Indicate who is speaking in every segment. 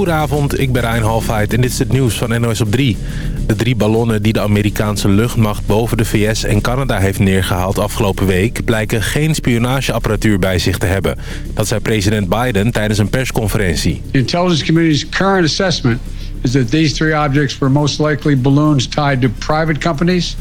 Speaker 1: Goedenavond, ik ben Rijn Halfheid en dit is het nieuws van NOS op 3. De drie ballonnen die de Amerikaanse luchtmacht boven de VS en Canada heeft neergehaald afgelopen week... blijken geen spionageapparatuur bij zich te hebben. Dat zei president Biden tijdens een persconferentie.
Speaker 2: The intelligence community's current assessment is that these three objects were most likely balloons tied to private companies,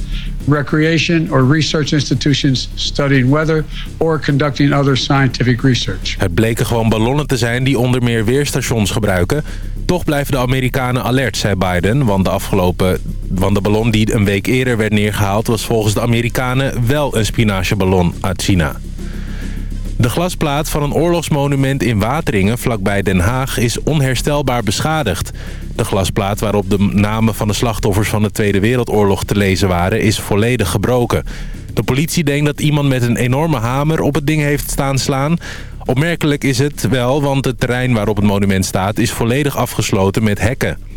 Speaker 2: recreation or research institutions studying weather or conducting other scientific research.
Speaker 1: Het bleken gewoon ballonnen te zijn die onder meer weerstations gebruiken. Toch blijven de Amerikanen alert, zei Biden, want de afgelopen... Want de ballon die een week eerder werd neergehaald was volgens de Amerikanen wel een spinazieballon uit China. De glasplaat van een oorlogsmonument in Wateringen, vlakbij Den Haag, is onherstelbaar beschadigd. De glasplaat waarop de namen van de slachtoffers van de Tweede Wereldoorlog te lezen waren, is volledig gebroken. De politie denkt dat iemand met een enorme hamer op het ding heeft staan slaan. Opmerkelijk is het wel, want het terrein waarop het monument staat is volledig afgesloten met hekken.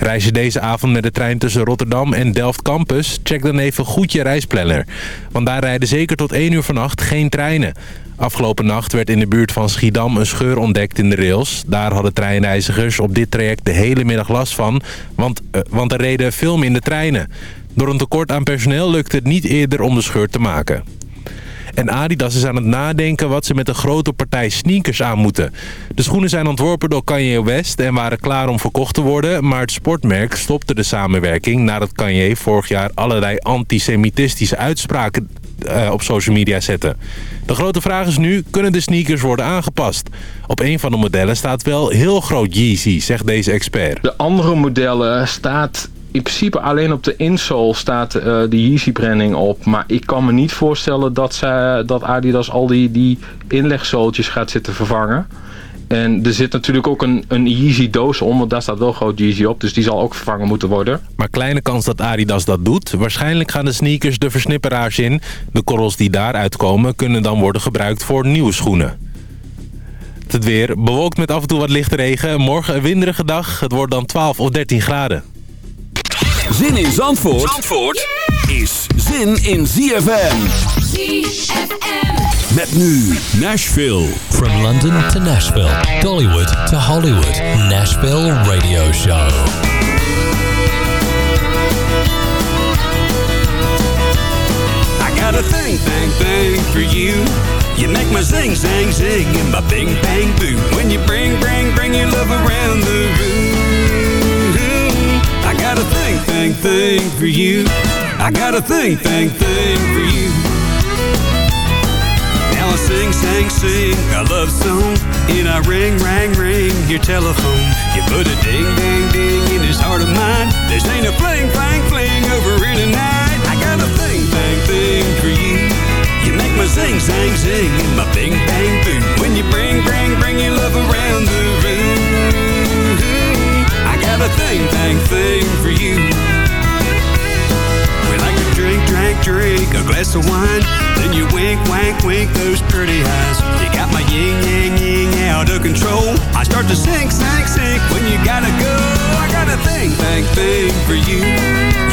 Speaker 1: Reis je deze avond met de trein tussen Rotterdam en Delft Campus? Check dan even goed je reisplanner. Want daar rijden zeker tot 1 uur vannacht geen treinen. Afgelopen nacht werd in de buurt van Schiedam een scheur ontdekt in de rails. Daar hadden treinreizigers op dit traject de hele middag last van, want, uh, want er reden veel minder treinen. Door een tekort aan personeel lukte het niet eerder om de scheur te maken. En Adidas is aan het nadenken wat ze met een grote partij sneakers aan moeten. De schoenen zijn ontworpen door Kanye West en waren klaar om verkocht te worden... maar het sportmerk stopte de samenwerking nadat Kanye vorig jaar allerlei antisemitistische uitspraken uh, op social media zette. De grote vraag is nu, kunnen de sneakers worden aangepast? Op een van de modellen staat wel heel groot Yeezy, zegt deze expert.
Speaker 3: De andere modellen staat in principe alleen op de insole staat uh, de Yeezy-branding op. Maar ik kan me niet voorstellen dat, ze, dat Adidas al die, die inlegzooltjes gaat zitten vervangen. En er zit natuurlijk ook een, een Yeezy doos om, want daar staat wel groot Yeezy op. Dus die zal ook vervangen moeten worden.
Speaker 1: Maar kleine kans dat Adidas dat doet. Waarschijnlijk gaan de sneakers de versnipperaars in. De korrels die daaruit komen kunnen dan worden gebruikt voor nieuwe schoenen. Het weer bewolkt met af en toe wat lichte regen. Morgen een winderige dag. Het wordt dan 12 of 13 graden.
Speaker 4: Zin in Zandvoort, Zandvoort yeah! is zin in ZFM.
Speaker 5: ZFM.
Speaker 4: Met nu Nashville.
Speaker 6: From London to Nashville, Dollywood to Hollywood. Nashville Radio Show.
Speaker 7: I got a thing, thing, thing for you. You make my zing, zang, zing and my bing, bang, boom. When you bring, bring, bring your love around the room. Got a thing, thing, thing for you. I got a thing, thing, thing for you. Now I sing, sing, sing a love song. And I ring, ring, ring your telephone. You put a ding, ding, ding in this heart of mine. This ain't a fling, fling, fling over here tonight. I got a thing, thing, thing for you. You make my zing, zang, zing and my bing, bang, boom. When you bring, bring, bring your love around the room. Got a thing, thing, thing for you. We like to drink, drink, drink a glass of wine. Then you wink, wank, wink those pretty eyes. You got my yin, yang, yin out of control. I start to sink, sink, sink when you gotta go. I got a thing, thing, thing for you.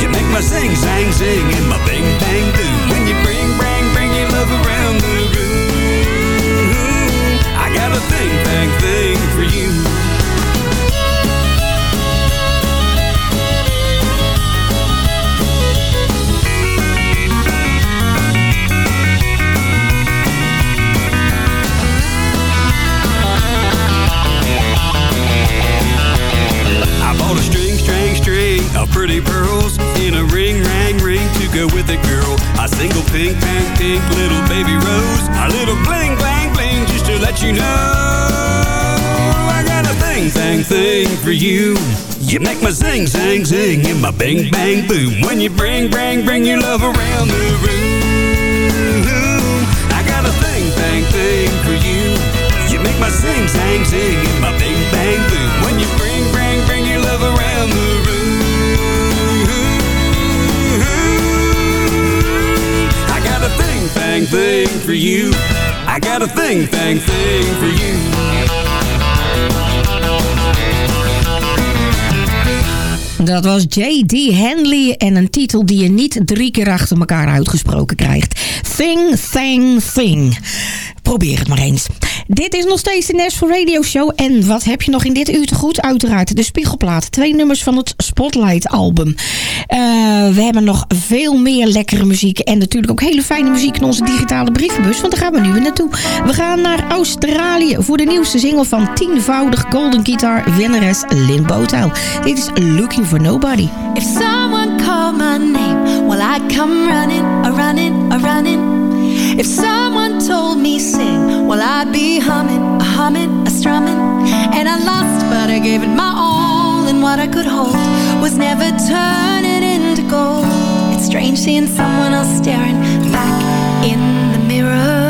Speaker 7: You make my zing, zang, zing and my bing, bang, boom. When you bring, bring, bring your love around the room. I got a thing, thing, thing Make my zing, zang, zing and my bing, bang, boom. When you bring, bring, bring your love around the room. I got a thing, thing, thing for you. You make my zing, zang, zing and my bing, bang, boom. When you bring, bring, bring your love around the room. I got a thing, thing, thing for you. I got a thing, thing, thing for you.
Speaker 8: Dat was J.D. Henley en een titel die je niet drie keer achter elkaar uitgesproken krijgt. Thing, thing, thing. Probeer het maar eens. Dit is nog steeds de Nashville Radio Show. En wat heb je nog in dit uur te goed? Uiteraard de Spiegelplaat. Twee nummers van het Spotlight album. Uh, we hebben nog veel meer lekkere muziek. En natuurlijk ook hele fijne muziek in onze digitale brievenbus. Want daar gaan we nu weer naartoe. We gaan naar Australië voor de nieuwste single van tienvoudig Golden Guitar winnares Lynn Botel. Dit is Looking for Nobody.
Speaker 9: If someone called my name, well I'd come running, a running, a running. If someone told me sing, well I'd be humming, a humming, a strumming. And I lost, but I gave it my all. And what I could hold was never turning into gold. It's strange seeing someone else staring back in the mirror.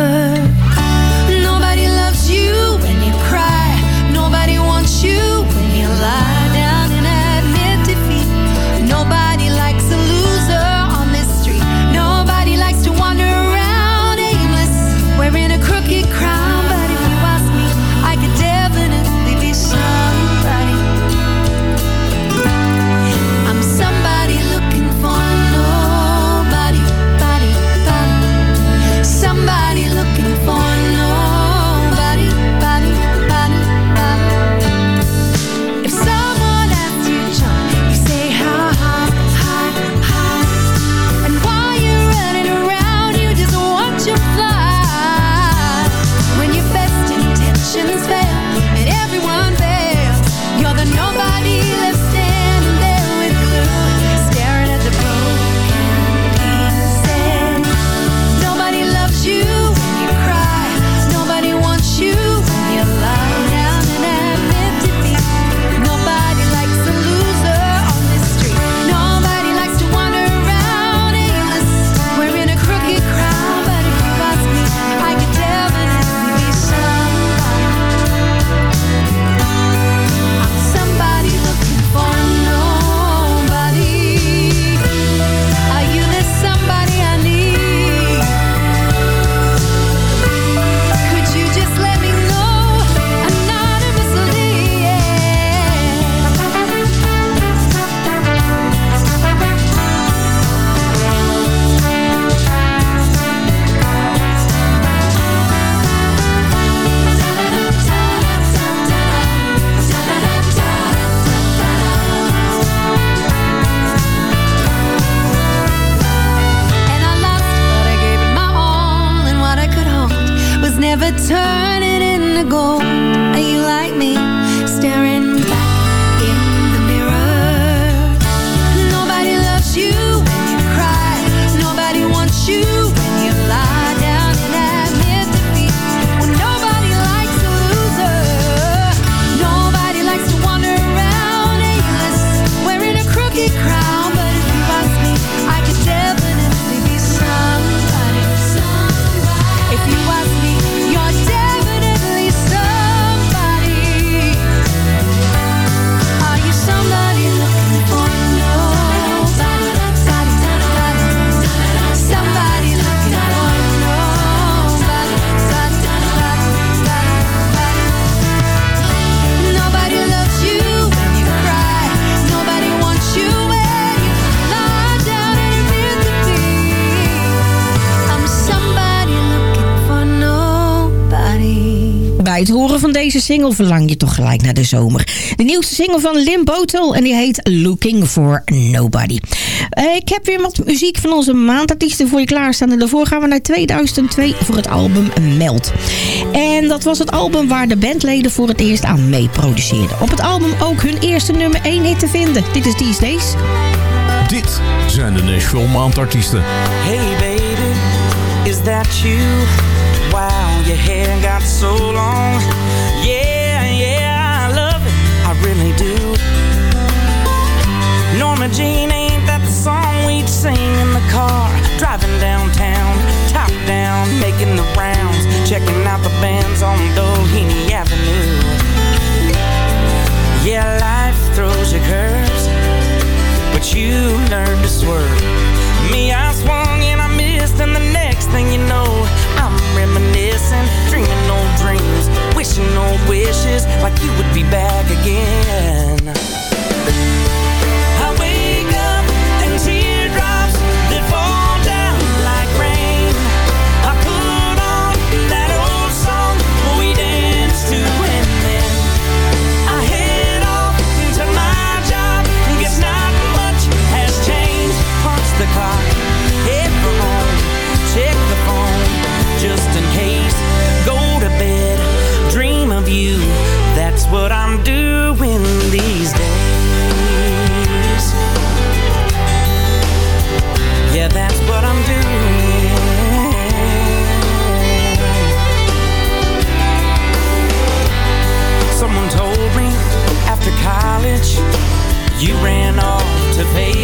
Speaker 8: Single verlang je toch gelijk naar de zomer. De nieuwste single van Lim Botel en die heet Looking for Nobody. Eh, ik heb weer wat muziek van onze maandartiesten voor je klaarstaan. En daarvoor gaan we naar 2002 voor het album Meld. En dat was het album waar de bandleden voor het eerst aan mee produceerden. Op het album ook hun eerste nummer 1 hit te vinden. Dit is These Days.
Speaker 10: Dit zijn de Nashville Maandartiesten.
Speaker 11: Hey baby, is that you? Wow, your hair got so long. Jean, ain't that the song we'd sing in the car? Driving downtown, top down, making the rounds, checking out the bands on Doheny Avenue. Yeah, life throws you curves, but you learn to swerve. Me, I swung and I missed, and the next thing you know, I'm reminiscing, dreaming old dreams, wishing old wishes like you would be back again. You ran off to Vegas.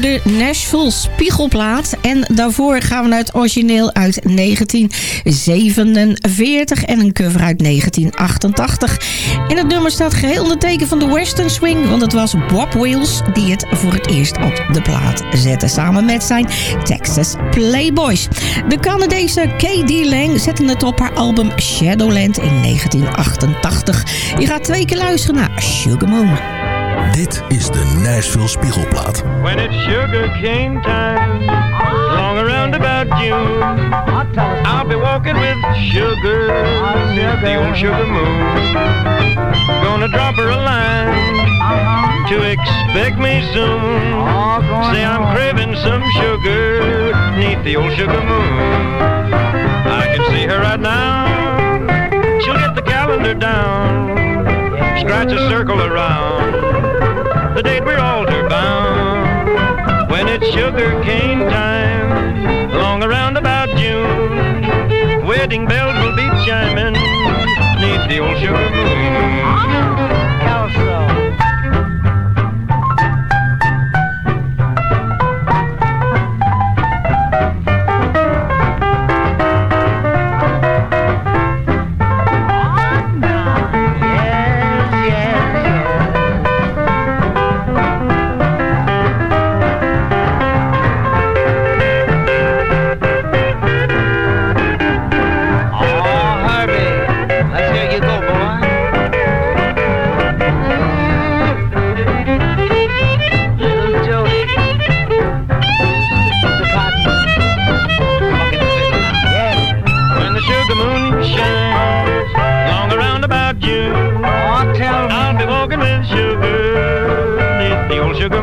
Speaker 8: De Nashville Spiegelplaat. En daarvoor gaan we naar het origineel uit 1947 en een cover uit 1988. En het nummer staat geheel het teken van de Western Swing... want het was Bob Wills die het voor het eerst op de plaat zette... samen met zijn Texas Playboys. De Canadese K.D. Lang zette het op haar album Shadowland in 1988. Je gaat twee keer luisteren naar Sugar Moon.
Speaker 10: Dit is de Nashville Spiegelplaat.
Speaker 12: When it's sugar cane time, long around about June, I'll be walking with sugar, the old sugar moon. Gonna drop her a line to expect me soon. Say I'm craving some sugar, neath the old sugar moon. I can see her right now. She'll get the calendar down, scratch a circle around the date we're altar bound. When it's sugar cane time, long around about June, wedding bells will be chiming neath the old sugar moon.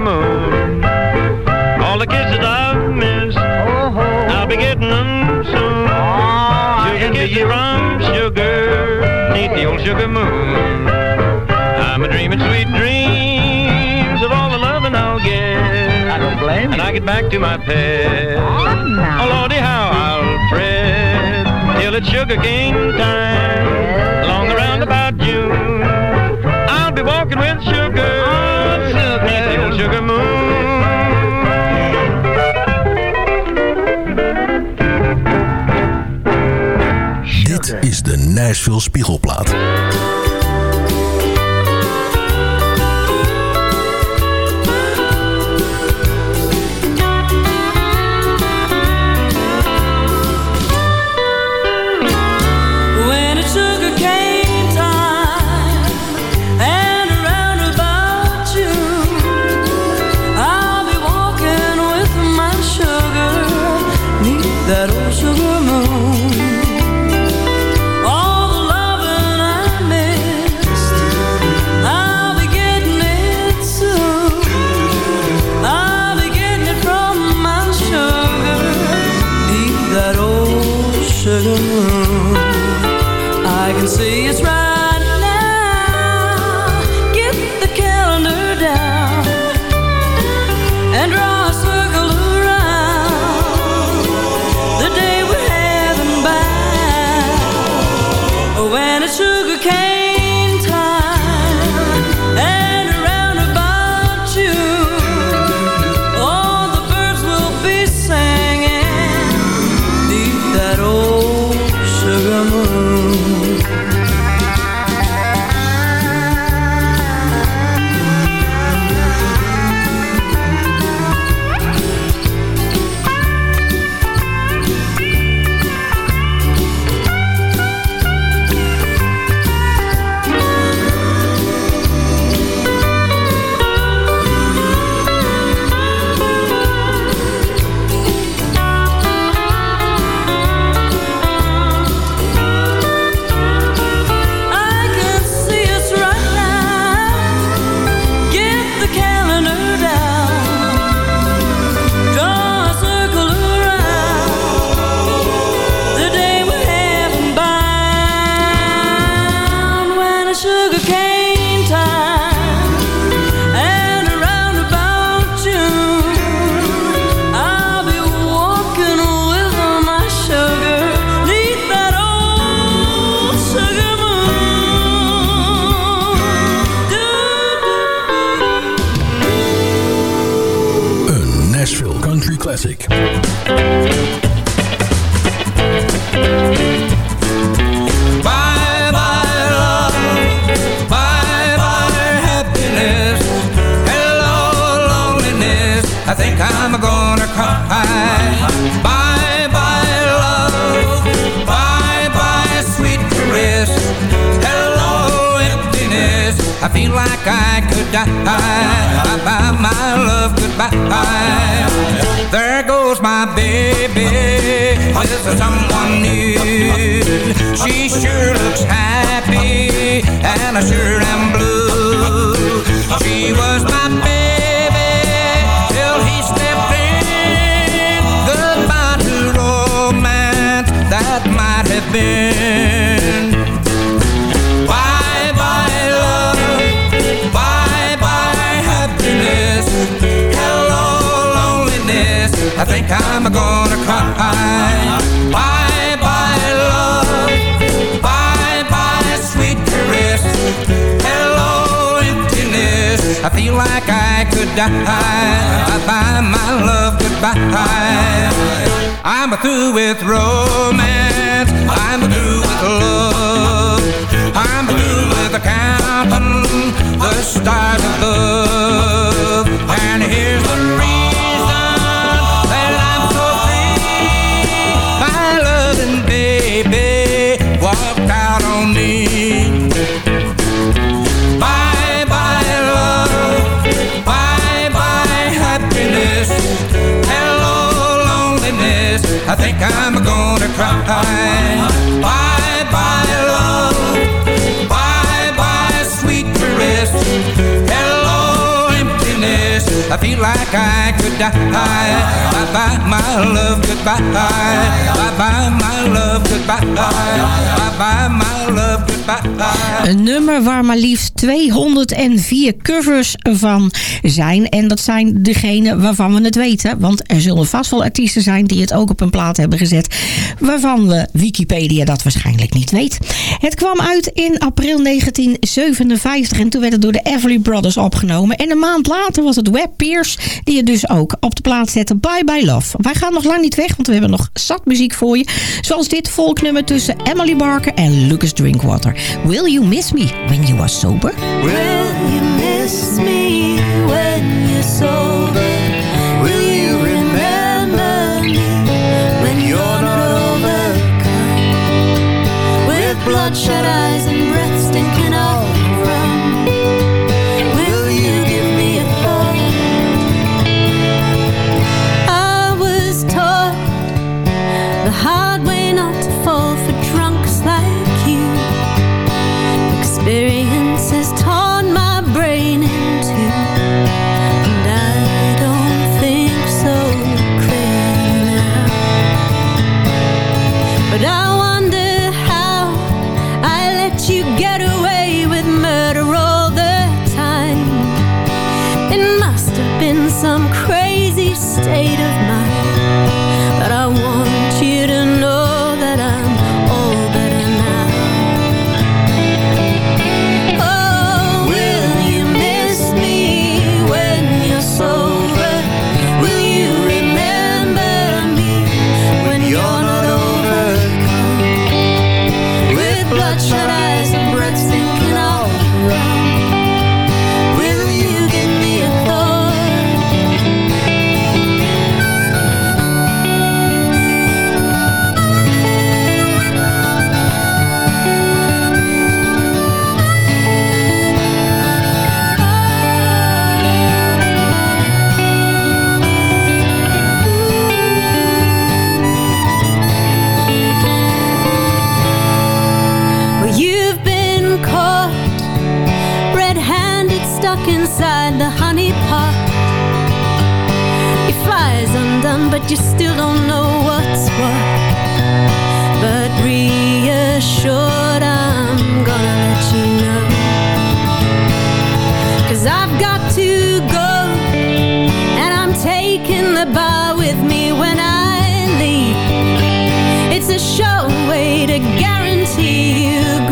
Speaker 12: Moon. All the kisses I've missed, I'll be getting them soon. Ah, sugar kisses from sugar, neath the old sugar moon. I'm a dreaming sweet dreams of all the loving I'll get. I don't blame And I get back to my pet. Ah, oh, Lordy, how I'll fret till it's sugar cane time. Long around about June, I'll be walking with sugar, sugar.
Speaker 13: Dit is
Speaker 10: de Nashville
Speaker 14: Spiegelplaat. Been. Bye bye love, bye bye happiness. Hello loneliness, I think I'm gonna cry. Bye bye love, bye bye sweet caress. Hello emptiness, I feel like I could die. Bye bye my love, goodbye. I'm through with romance. I'm through with love. I'm through with counting the stars above. And here's the reason that I'm so free. My loving baby walked out on me. Bye bye love, bye bye happiness. Hello loneliness, I think I'm gonna cry. Could die. Bye bye my love, goodbye. Bye bye my love, goodbye. Bye bye my goodbye.
Speaker 8: Een nummer waar maar liefst 204 covers van zijn. En dat zijn degene waarvan we het weten. Want er zullen vast wel artiesten zijn die het ook op een plaat hebben gezet. Waarvan we Wikipedia dat waarschijnlijk niet weet. Het kwam uit in april 1957. En toen werd het door de Everly Brothers opgenomen. En een maand later was het webperiode Spears. Die het dus ook op de plaats zetten. Bye Bye Love. Wij gaan nog lang niet weg, want we hebben nog zat muziek voor je. Zoals dit volknummer tussen Emily Barker en Lucas Drinkwater. Will You Miss Me When You Are Sober?
Speaker 9: Will you miss me when you're sober? Will you remember me when you're not overcome? With bloodshot eyes and but you still don't know what's what. But reassured, I'm gonna let you know. Cause I've got to go, and I'm taking the bar with me when I leave. It's a sure way to guarantee you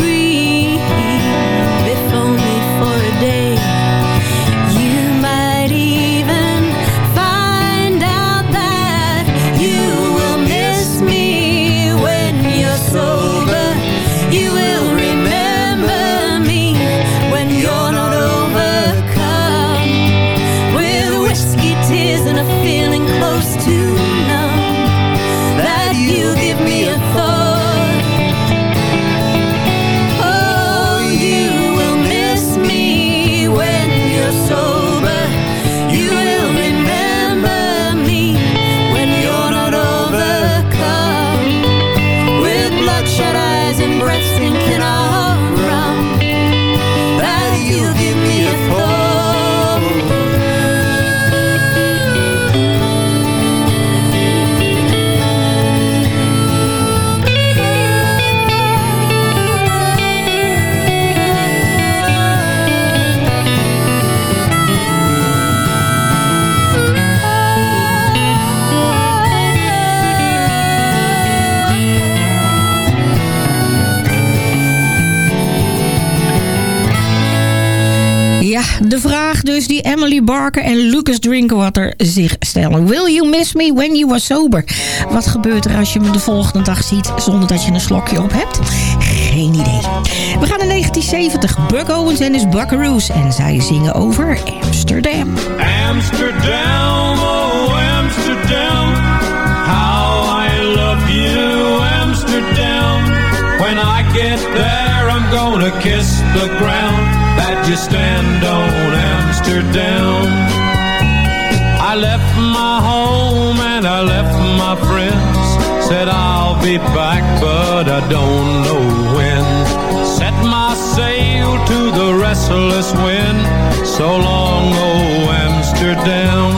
Speaker 8: Barker en Lucas Drinkwater zich stellen. Will you miss me when you are sober? Wat gebeurt er als je me de volgende dag ziet zonder dat je een slokje op hebt? Geen idee. We gaan naar 1970. Buck Owens en his Buckaroos. En zij zingen over Amsterdam.
Speaker 15: Amsterdam, oh Amsterdam, how I love you, Amsterdam. When I get there, I'm gonna kiss the ground that you stand on, Amsterdam. I left my home and I left my friends. Said I'll be back, but I don't know when. Set my sail to the restless wind. So long, oh Amsterdam.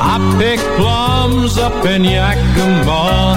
Speaker 15: I pick plums up in Yakima,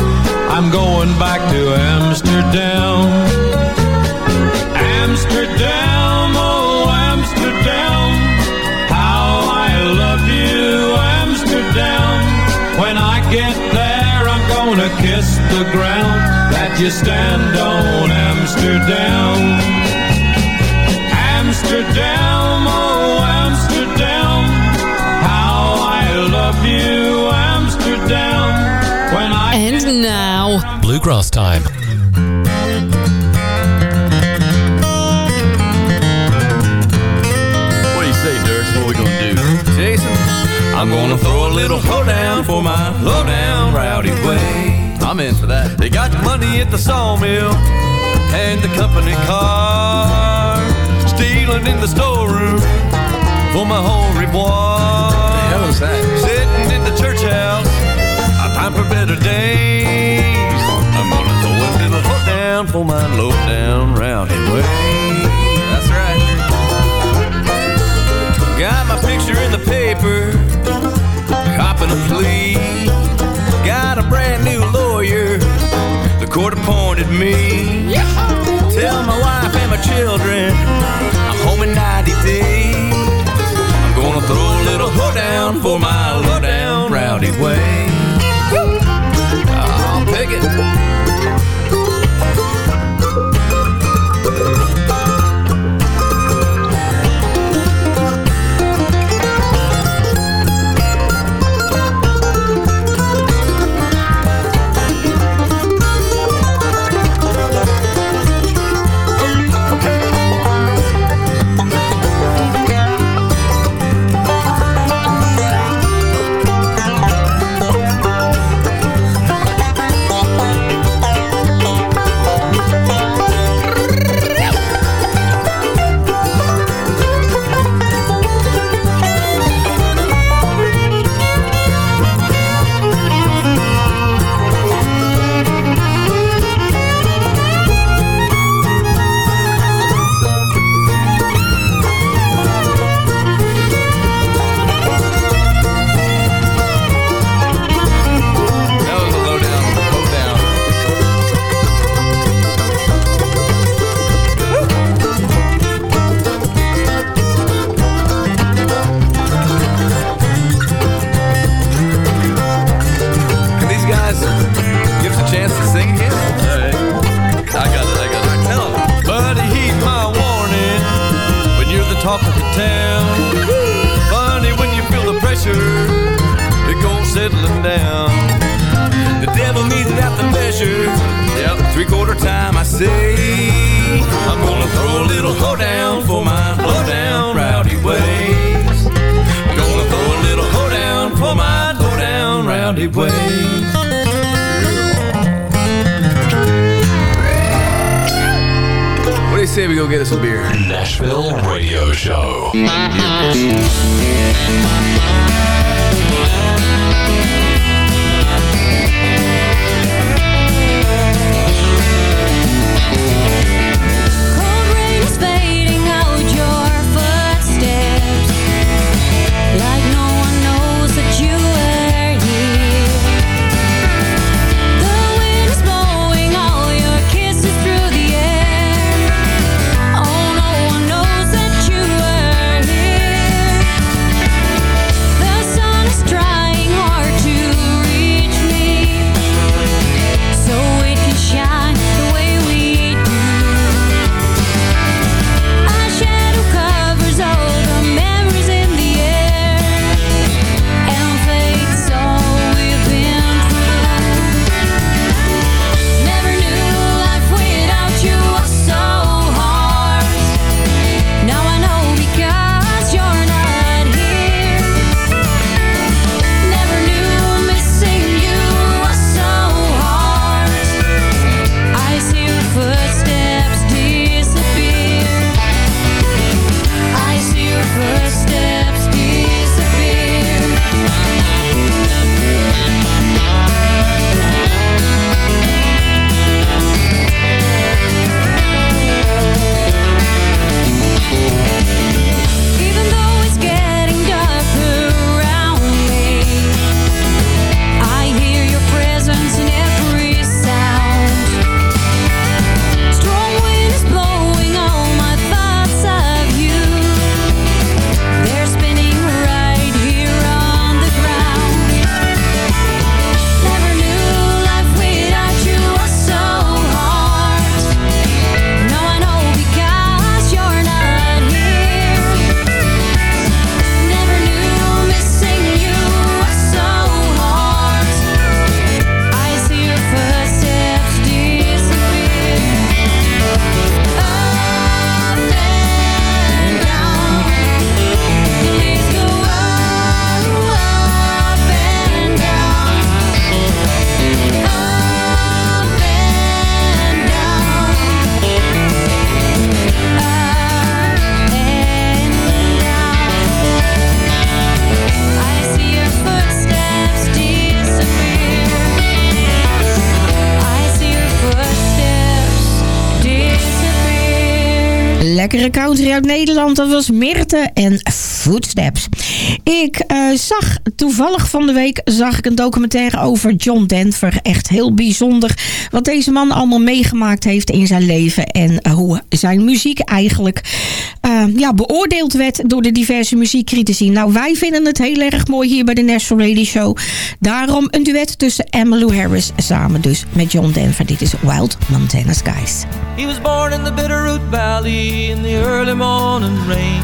Speaker 15: I'm going back to Amsterdam. Amsterdam, oh Amsterdam, how I love you, Amsterdam. When I get there, I'm gonna kiss the ground that you stand on, Amsterdam. Amsterdam,
Speaker 6: now, Bluegrass Time.
Speaker 16: What do you say, Dirk? What we gonna do? Jason, I'm gonna throw a little hoedown for my low-down rowdy way. I'm in for that. They got money at the sawmill and the company car. Stealing in the storeroom for my home rebois. The hell is that? Sitting in the church house, a time for better days. Hoedown for my low-down rowdy way. That's right. Got my picture in the paper, copping a plea. Got a brand new lawyer, the court appointed me. Tell my wife and my children I'm home in 90 days. I'm gonna throw a little hoedown for my lowdown rowdy way. I'll pick it.
Speaker 8: Uit Nederland. Dat was Mirte en Footsteps. Ik eh, zag toevallig van de week zag ik een documentaire over John Denver. Echt heel bijzonder wat deze man allemaal meegemaakt heeft in zijn leven. En eh, hoe zijn muziek eigenlijk eh, ja, beoordeeld werd door de diverse muziekcritici. Nou, wij vinden het heel erg mooi hier bij de National Radio Show. Daarom een duet tussen Emmylou Harris samen dus met John Denver. Dit is Wild Montana Skies.
Speaker 17: He was born in the Bitterroot Valley in the early morning rain.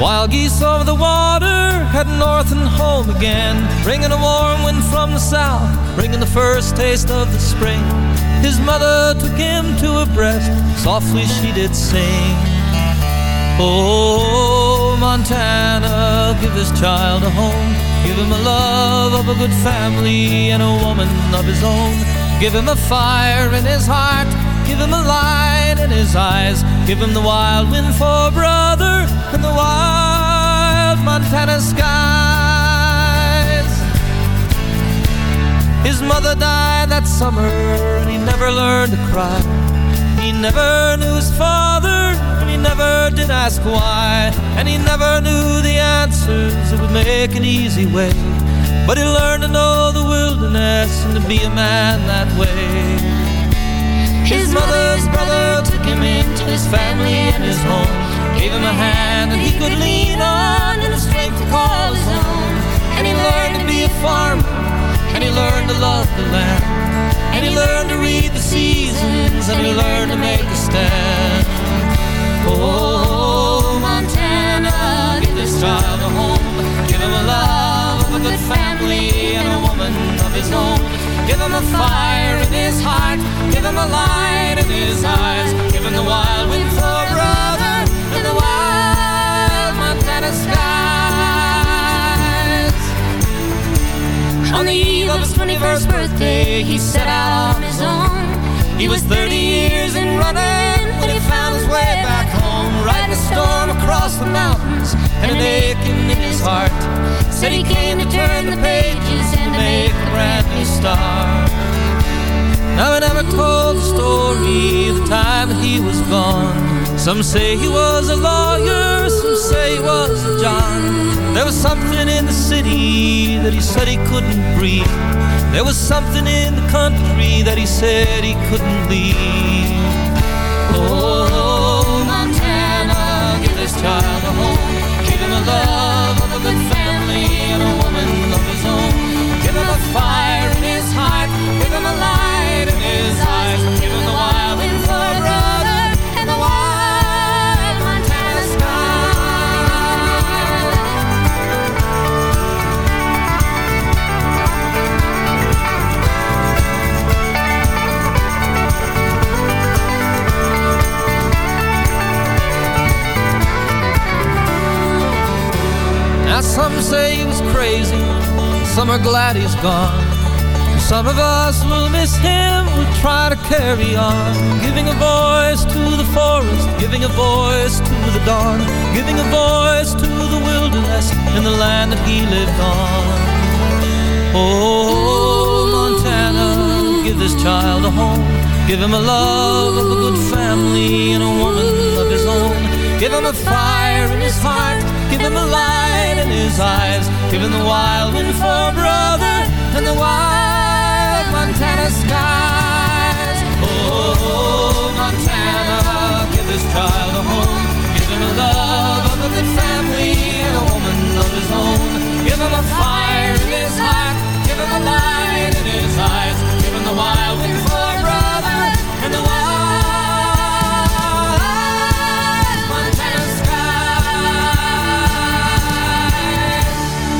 Speaker 17: Wild geese over the water, heading north and home again. Bringing a warm wind from the south, bringing the first taste of the spring. His mother took him to her breast, softly she did sing. Oh, Montana, give this child a home. Give him a love of a good family and a woman of his own. Give him a fire in his heart. Give him a light in his eyes. Give him the wild wind for brother and the wild Montana skies. His mother died that summer and he never learned to cry. He never knew his father and he never did ask why. And he never knew the answers that would make an easy way. But he learned to know the wilderness and to be a man that way. His mother's brother took him into his family and his home. Gave him a hand that he could lean on and a strength to call his own. And he learned to be a farmer. And he learned to love the land. And he learned to read the seasons. And he learned to make a stand. Oh, Montana, give this child a home. Give him a love a good family and a woman of his own. Give him a fire in his heart. Give him a light in his eyes. Give him the wild wind for brother and the wild Montana skies. On the eve of his 21st birthday, he set out on his own. He was 30 years in running when he found his way back home. Riding a storm across the mountains and an aching in his heart. Said he came to turn the pages and to make a brand new start. Now I never told the story the time that he was gone. Some say he was a lawyer, some say he was a John. There was something in the city that he said he couldn't breathe. There was something in the country that he said he couldn't leave. Oh, child a home. Give him a love of a good family and a woman of his own. Give him a fire in his heart. Give him a light in his eyes. Give him the some are glad he's gone. Some of us will miss him, we'll try to carry on. Giving a voice to the forest, giving a voice to the dawn, giving a voice to the wilderness in the land that he lived on. Oh, Montana, give this child a home. Give him a love of a good family and a woman of his own. Give him a fire in his heart. Give him a light in his eyes. Give him the wild wind for a brother and the wild Montana skies. Oh, Montana, give this child a home. Give him a love of a good family and a woman of his own. Give him a fire in his heart. Give him a light in his eyes. Give him the wild wind for a brother and the wild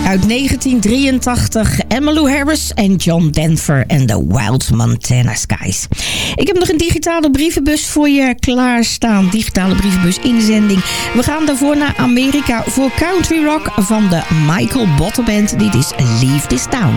Speaker 8: Uit 1983 Emmylou Harris en John Denver en The Wild Montana Skies. Ik heb nog een digitale brievenbus voor je klaarstaan. Digitale brievenbus inzending. We gaan daarvoor naar Amerika voor country rock van de Michael Bottle Band. Dit is Leave This Town.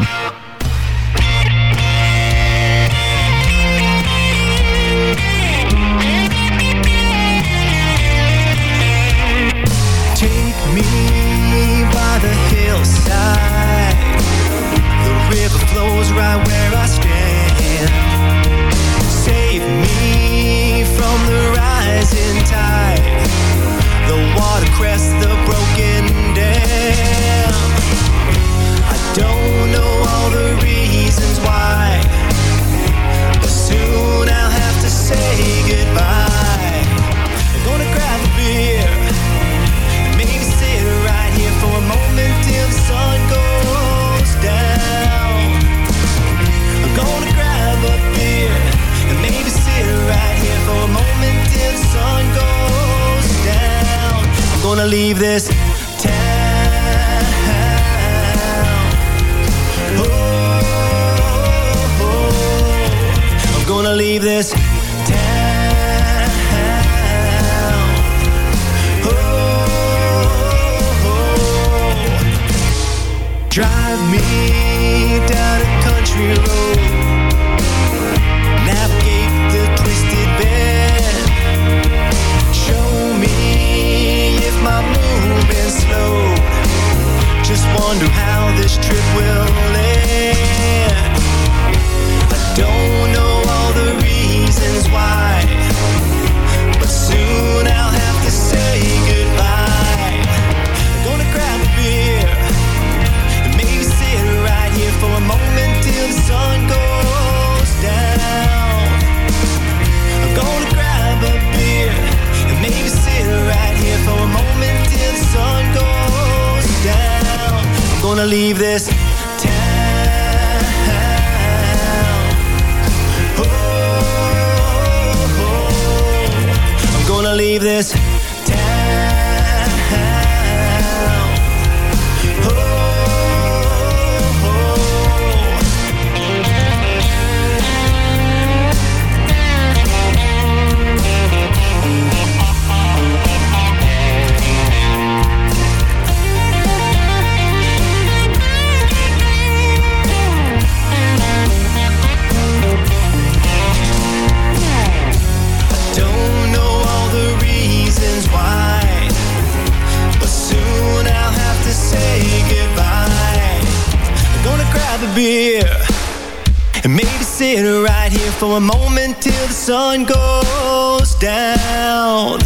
Speaker 18: A moment till the sun goes down.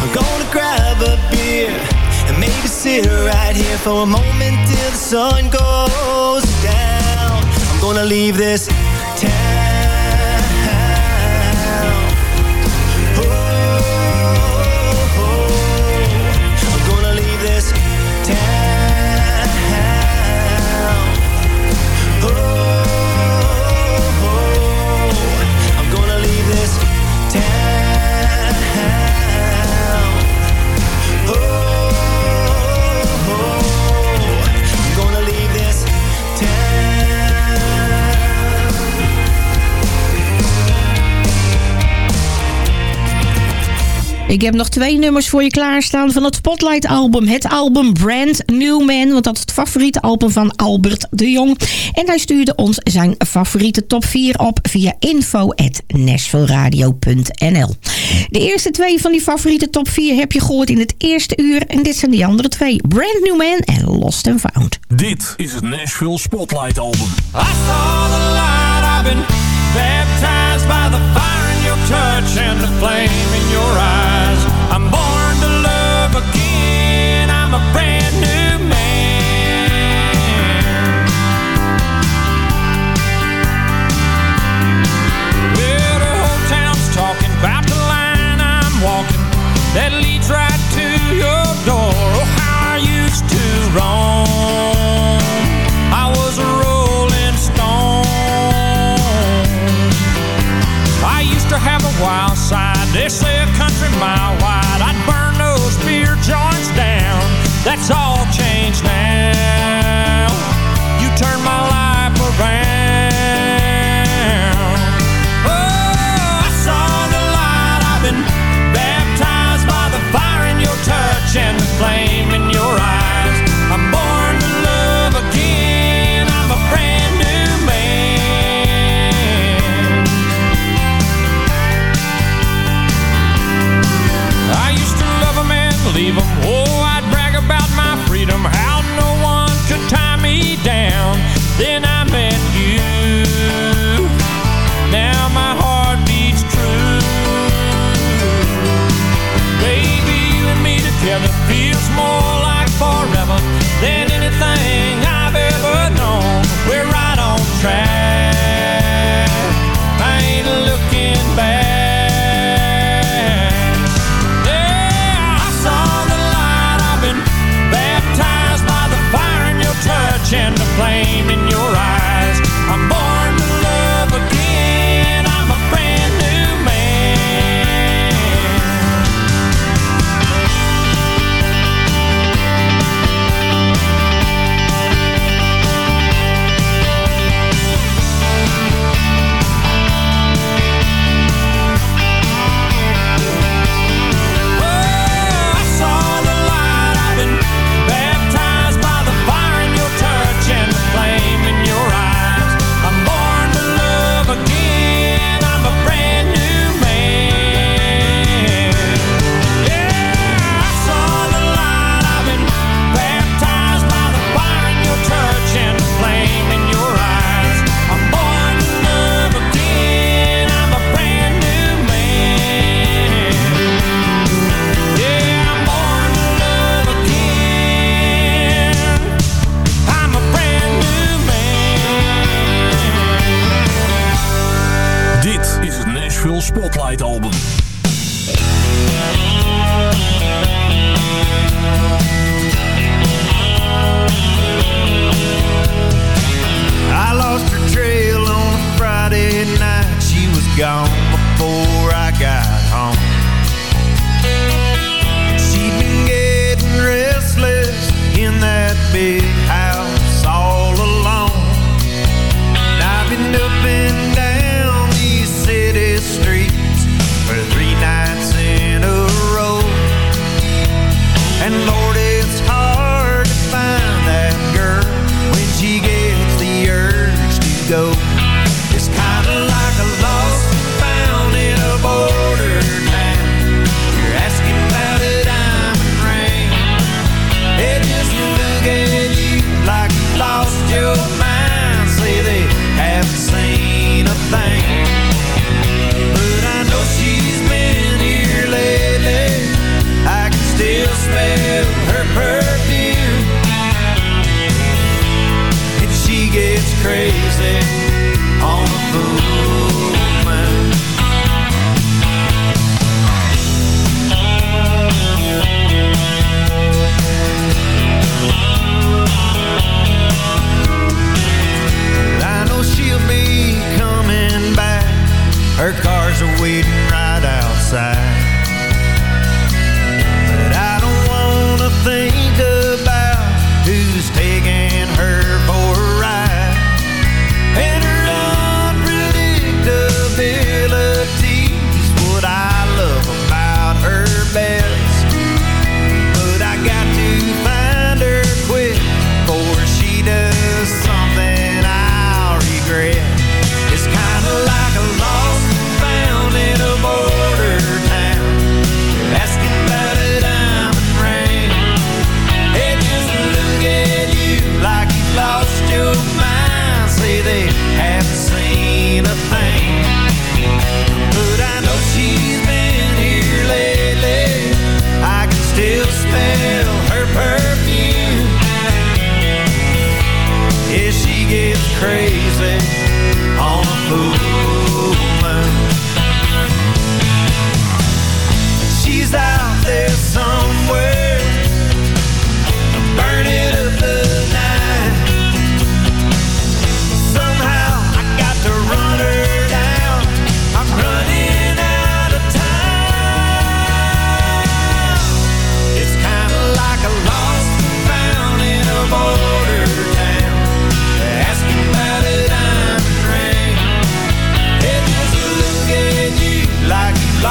Speaker 18: I'm gonna grab a beer and maybe sit right here for a moment till the sun goes down. I'm gonna leave this
Speaker 8: Ik heb nog twee nummers voor je klaarstaan van het Spotlight album. Het album Brand New Man, want dat is het favoriete album van Albert de Jong. En hij stuurde ons zijn favoriete top 4 op via info.nashvilleradio.nl De eerste twee van die favoriete top 4 heb je gehoord in het eerste uur. En dit zijn die andere twee. Brand New Man en Lost and Found.
Speaker 10: Dit is het Nashville Spotlight album.
Speaker 19: I saw the light, I've been baptized by the fire in your touch and the flame in your eyes.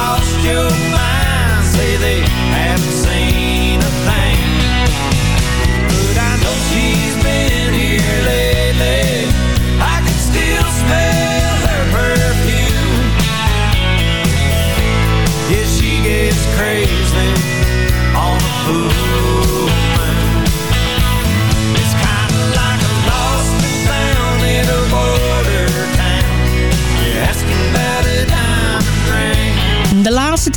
Speaker 18: lost you.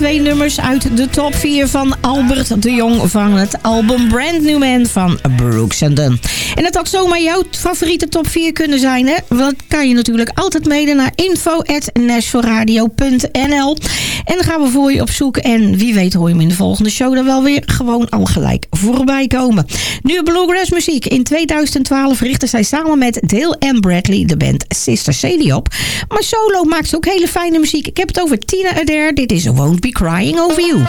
Speaker 8: twee nummers uit de top 4 van Albert de Jong van het album Brand New Man van Brooks Dunn. En het had zomaar jouw favoriete top 4 kunnen zijn, hè? Want kan je natuurlijk altijd mede naar info.nationalradio.nl. En dan gaan we voor je op zoek. En wie weet hoor je hem in de volgende show dan wel weer gewoon al gelijk voorbij komen. Nu Bluegrass muziek. In 2012 richtte zij samen met Dale en Bradley de band Sister Sadie op. Maar solo maakt ze ook hele fijne muziek. Ik heb het over Tina Adair. Dit is Won't Be Crying Over You.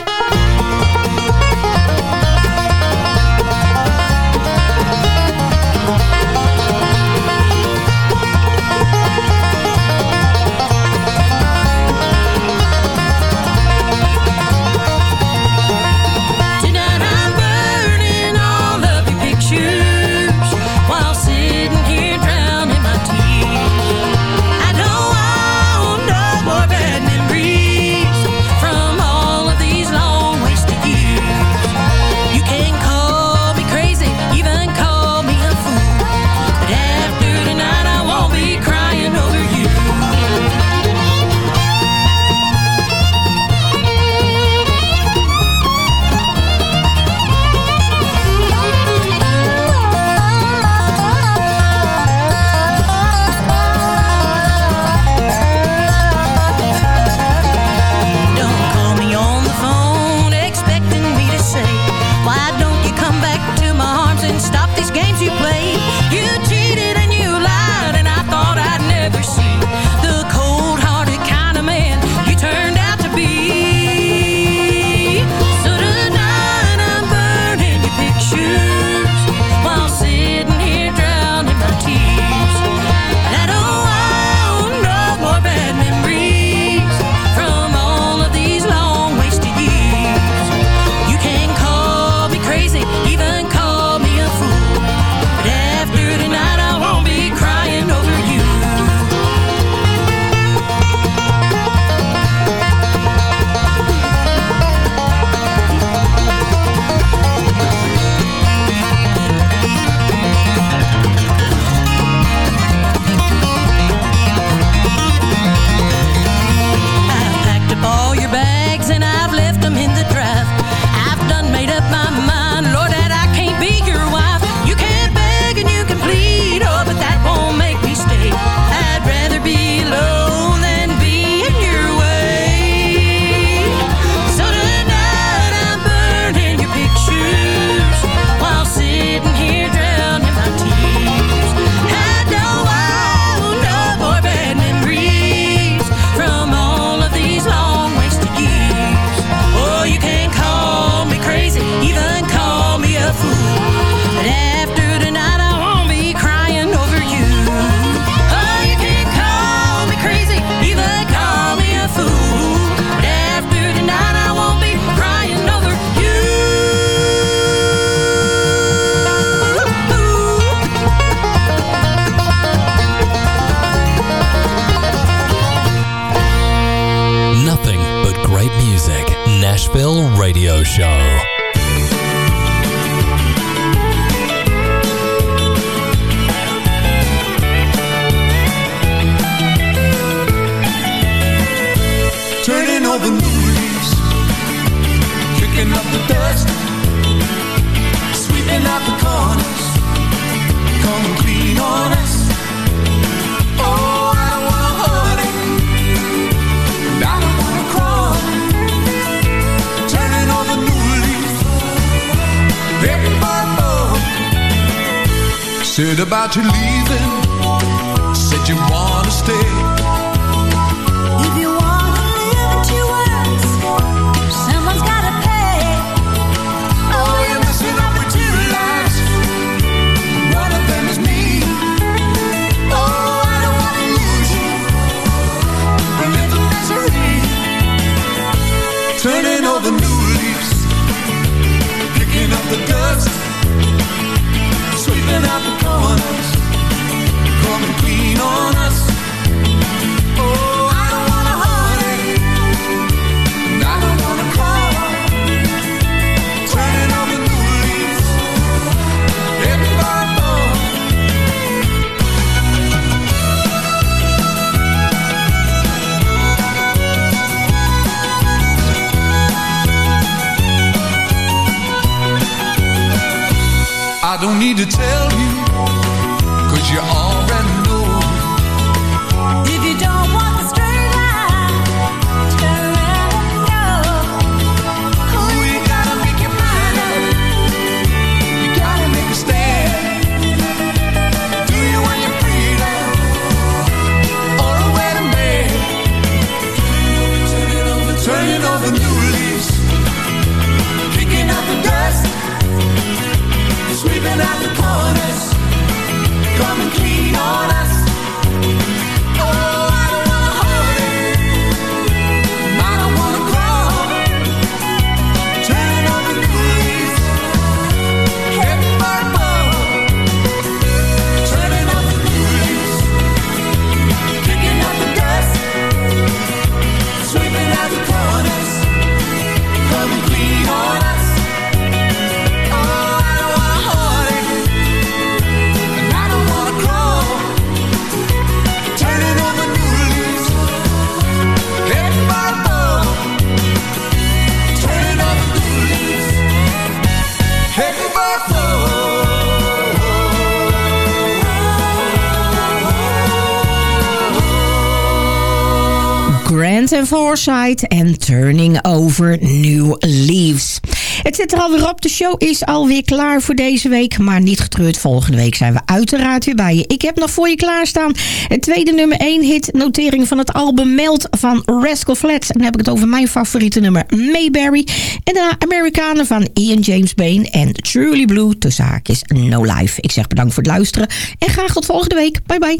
Speaker 8: Forsyth en Turning Over New Leaves. Het zit er alweer op. De show is alweer klaar voor deze week. Maar niet getreurd, volgende week zijn we uiteraard weer bij je. Ik heb nog voor je klaarstaan het tweede nummer 1 hit notering van het album Meld van Rascal Flatts. En dan heb ik het over mijn favoriete nummer Mayberry. En daarna Amerikanen van Ian James Bain en Truly Blue tussen haakjes No Life. Ik zeg bedankt voor het luisteren en graag tot volgende week. Bye bye.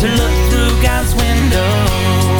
Speaker 11: to look through God's window.